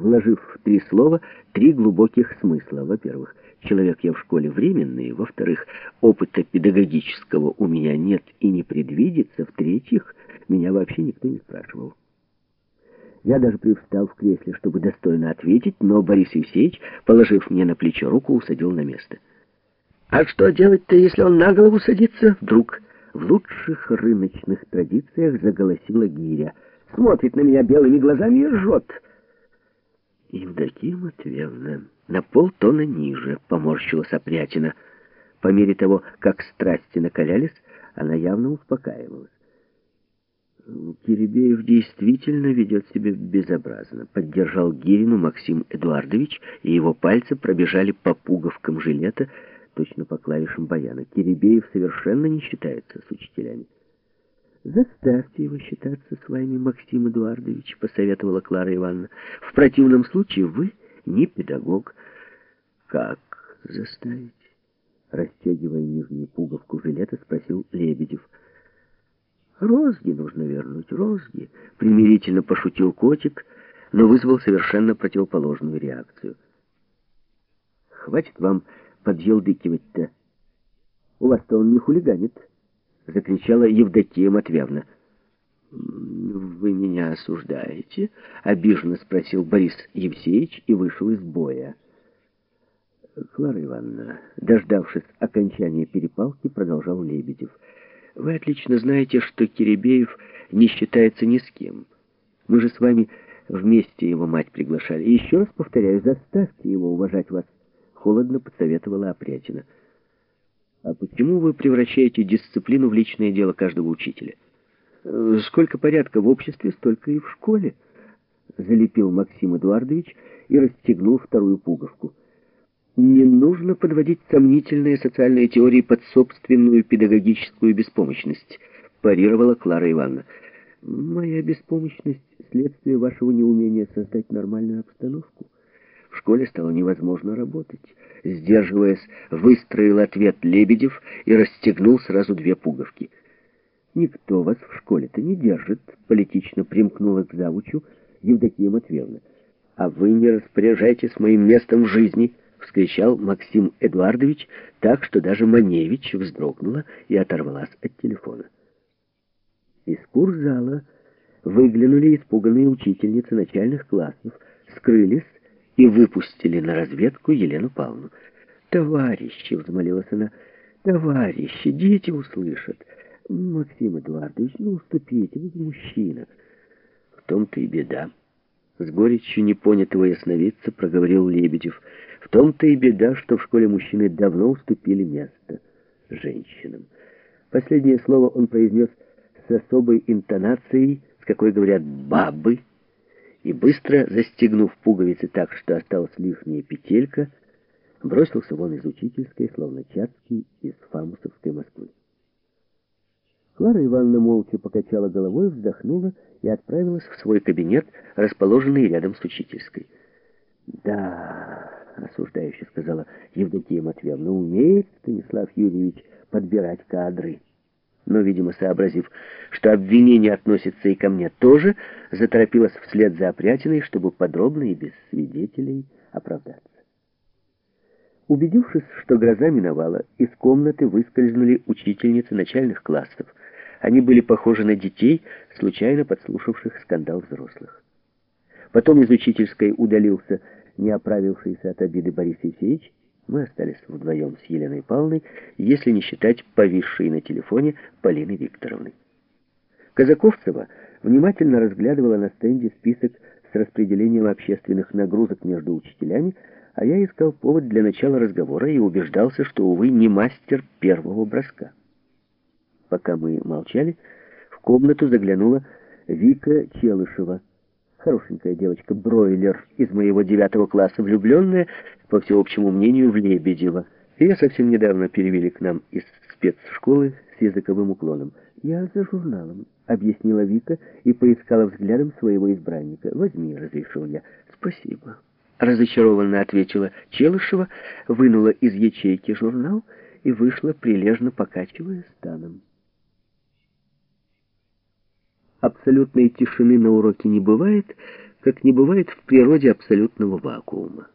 вложив в три слова три глубоких смысла. Во-первых, человек я в школе временный. Во-вторых, опыта педагогического у меня нет и не предвидится. В-третьих, меня вообще никто не спрашивал. Я даже привстал в кресле, чтобы достойно ответить, но Борис Евсеевич, положив мне на плечо руку, усадил на место. «А что делать-то, если он на голову садится?» Вдруг в лучших рыночных традициях заголосила гиря. Смотрит на меня белыми глазами и ржет. Евдокия Матвеевна на полтона ниже поморщилась опрятина. По мере того, как страсти накалялись, она явно успокаивалась. Киребеев действительно ведет себя безобразно. Поддержал Гирину Максим Эдуардович, и его пальцы пробежали по пуговкам жилета, точно по клавишам баяна. Киребеев совершенно не считается с учителями. «Заставьте его считаться с вами, Максим Эдуардович», — посоветовала Клара Ивановна. «В противном случае вы не педагог». «Как заставить?» Расстегивая нижнюю пуговку жилета, спросил Лебедев. «Розги нужно вернуть, розги», — примирительно пошутил котик, но вызвал совершенно противоположную реакцию. «Хватит вам подъелдыкивать-то. У вас-то он не хулиганит». — закричала Евдокия Матвеевна. «Вы меня осуждаете?» — обиженно спросил Борис Евсеевич и вышел из боя. Клара Ивановна, дождавшись окончания перепалки, продолжал Лебедев. «Вы отлично знаете, что Киребеев не считается ни с кем. Мы же с вами вместе его мать приглашали. Еще раз повторяю, заставьте его уважать вас», — холодно посоветовала Опрятина. А почему вы превращаете дисциплину в личное дело каждого учителя? Э, сколько порядка в обществе, столько и в школе. Залепил Максим Эдуардович и расстегнул вторую пуговку. Не нужно подводить сомнительные социальные теории под собственную педагогическую беспомощность, парировала Клара Ивановна. Моя беспомощность — следствие вашего неумения создать нормальную обстановку. В школе стало невозможно работать. Сдерживаясь, выстроил ответ Лебедев и расстегнул сразу две пуговки. «Никто вас в школе-то не держит», — политично примкнула к завучу Евдокия Матвеевна. «А вы не распоряжайтесь моим местом в жизни», — вскричал Максим Эдуардович, так что даже Маневич вздрогнула и оторвалась от телефона. Из курзала выглянули испуганные учительницы начальных классов, скрылись и выпустили на разведку Елену Павловну. «Товарищи!» — взмолилась она. «Товарищи! Дети услышат!» «Максим Эдуардович, ну уступите, вы мужчина!» «В том-то и беда!» С горечью непонятого ясновидца проговорил Лебедев. «В том-то и беда, что в школе мужчины давно уступили место женщинам». Последнее слово он произнес с особой интонацией, с какой говорят «бабы», и, быстро застегнув пуговицы так, что осталась лишняя петелька, бросился вон из учительской, словно Чацкий из Фамусовской Москвы. Клара Ивановна молча покачала головой, вздохнула и отправилась в свой кабинет, расположенный рядом с учительской. «Да», — осуждающе сказала Евдокия Матвеевна, — «умеет Станислав Юрьевич подбирать кадры» но, видимо, сообразив, что обвинение относится и ко мне тоже, заторопилась вслед за опрятиной, чтобы подробно и без свидетелей оправдаться. Убедившись, что гроза миновала, из комнаты выскользнули учительницы начальных классов. Они были похожи на детей, случайно подслушавших скандал взрослых. Потом из учительской удалился не оправившийся от обиды Борис Евсеевич, мы остались вдвоем с Еленой Павловной, если не считать повисшей на телефоне Полины Викторовны. Казаковцева внимательно разглядывала на стенде список с распределением общественных нагрузок между учителями, а я искал повод для начала разговора и убеждался, что, увы, не мастер первого броска. Пока мы молчали, в комнату заглянула Вика Челышева, Хорошенькая девочка, бройлер из моего девятого класса, влюбленная, по всеобщему мнению, в Лебедева. Ее совсем недавно перевели к нам из спецшколы с языковым уклоном. «Я за журналом», — объяснила Вика и поискала взглядом своего избранника. «Возьми», — разрешил я. «Спасибо». Разочарованно ответила Челышева, вынула из ячейки журнал и вышла, прилежно покачивая станом. Абсолютной тишины на уроке не бывает, как не бывает в природе абсолютного вакуума.